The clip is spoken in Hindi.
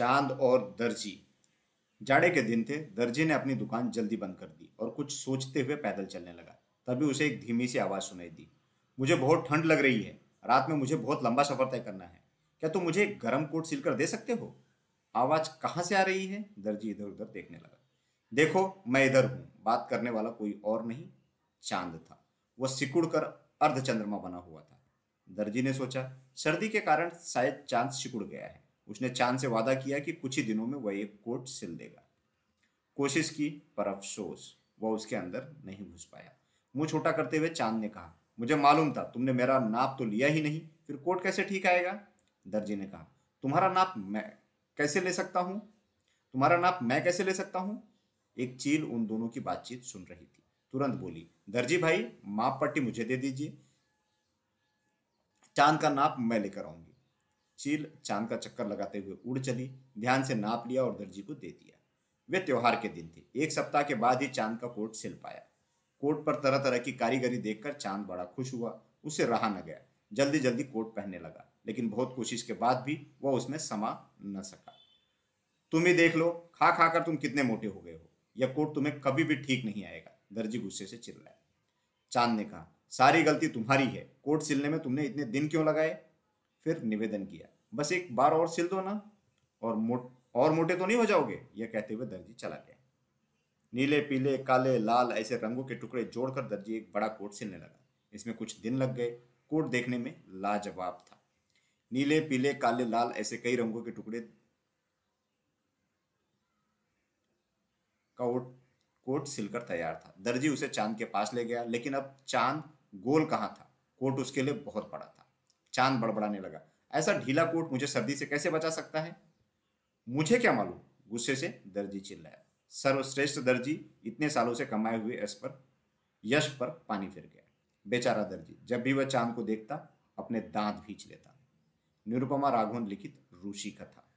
चाँद और दर्जी। जाड़े के दिन थे, दर्जी ने अपनी दुकान जल्दी बंद कर दी और कुछ सोचते हुए पैदल चलने लगा। तभी उसे एक धीमी सी आवाज़ सुनाई दी, मुझे बहुत ठंड लग रही है। रात में मुझे बहुत लंबा सफ़र तय करना है। क्या तुम मुझे एक गर्म कोट सिलकर दे सकते हो? आवाज़ कहाँ से आ रही है? दर्जी इधर उधर देखने लगा। देखो, मैं इधर हूँ। बात करने वाला कोई और नहीं। चाँद था। वह सिकुड़ कर अर्ध चंद्रमा बना हुआ था। दर्जी ने सोचा, सर्दी के कारण शायद चाँद सिकुड़ गया है। उसने चाँद से वादा किया कि कुछ ही दिनों में वह एक कोट सिल देगा। कोशिश की, पर अफसोस, वह उसके अंदर नहीं घुस पाया। मुँह छोटा करते हुए चाँद ने कहा, मुझे मालूम था, तुमने मेरा नाप तो लिया ही नहीं, फिर कोट कैसे ठीक आएगा? दर्जी ने कहा, तुम्हारा नाप मैं कैसे ले सकता हूँ? तुम्हारा नाप मैं कैसे ले सकता हूँ? एक चील उन दोनों की बातचीत सुन रही थी। तुरंत बोली, दर्जी भाई, माप पट्टी मुझे दे दीजिए। चाँद का नाप मैं लेकर आऊँगी। चील चाँद का चक्कर लगाते हुए उड़ चली, ध्यान से नाप लिया और दर्जी को दे दिया। वे त्योहार के दिन थे। एक सप्ताह के बाद ही चाँद का कोट सिल पाया। कोट पर तरह तरह की कारीगरी देखकर चाँद बड़ा खुश हुआ। उसे रहा न गया। जल्दी जल्दी कोट पहनने लगा। लेकिन बहुत कोशिश के बाद भी वह उसमें समा न सका। तुम ही देख लो खा खा कर तुम कितने मोटे हो गए हो। यह कोट तुम्हें कभी भी ठीक नहीं आएगा। दर्जी गुस्से से चिल्लाया चाँद ने कहा, सारी गलती तुम्हारी है। कोट सिलने में तुमने इतने दिन क्यों लगाए? फिर निवेदन किया। बस एक बार और सिल दो ना, और मोट, और मोटे तो नहीं हो जाओगे? यह कहते हुए दर्जी चला गया। नीले, पीले, काले, लाल ऐसे रंगों के टुकड़े जोड़कर दर्जी एक बड़ा कोट सिलने लगा। इसमें कुछ दिन लग गए। कोट देखने में लाजवाब था। नीले, पीले, काले, लाल ऐसे कई रंगों के टुकड़े कोट कोट सिलकर तैयार था। दर्जी उसे चाँद के पास ले गया, लेकिन अब चाँद गोल कहाँ था? कोट उसके लिए बहुत बड़ा था। चाँद बड़बड़ाने लगा। ऐसा ढीला कोट मुझे सर्दी से कैसे बचा सकता है? मुझे क्या मालूम? गुस्से से दर्जी चिल्लाया। सर्वश्रेष्ठ दर्जी इतने सालों से कमाए हुए यश पर यश पर पानी फिर गया। बेचारा दर्जी, जब भी वह चाँद को देखता, अपने दांत भींच लेता। निरुपमा राघवन लिखित, रूसी कथा।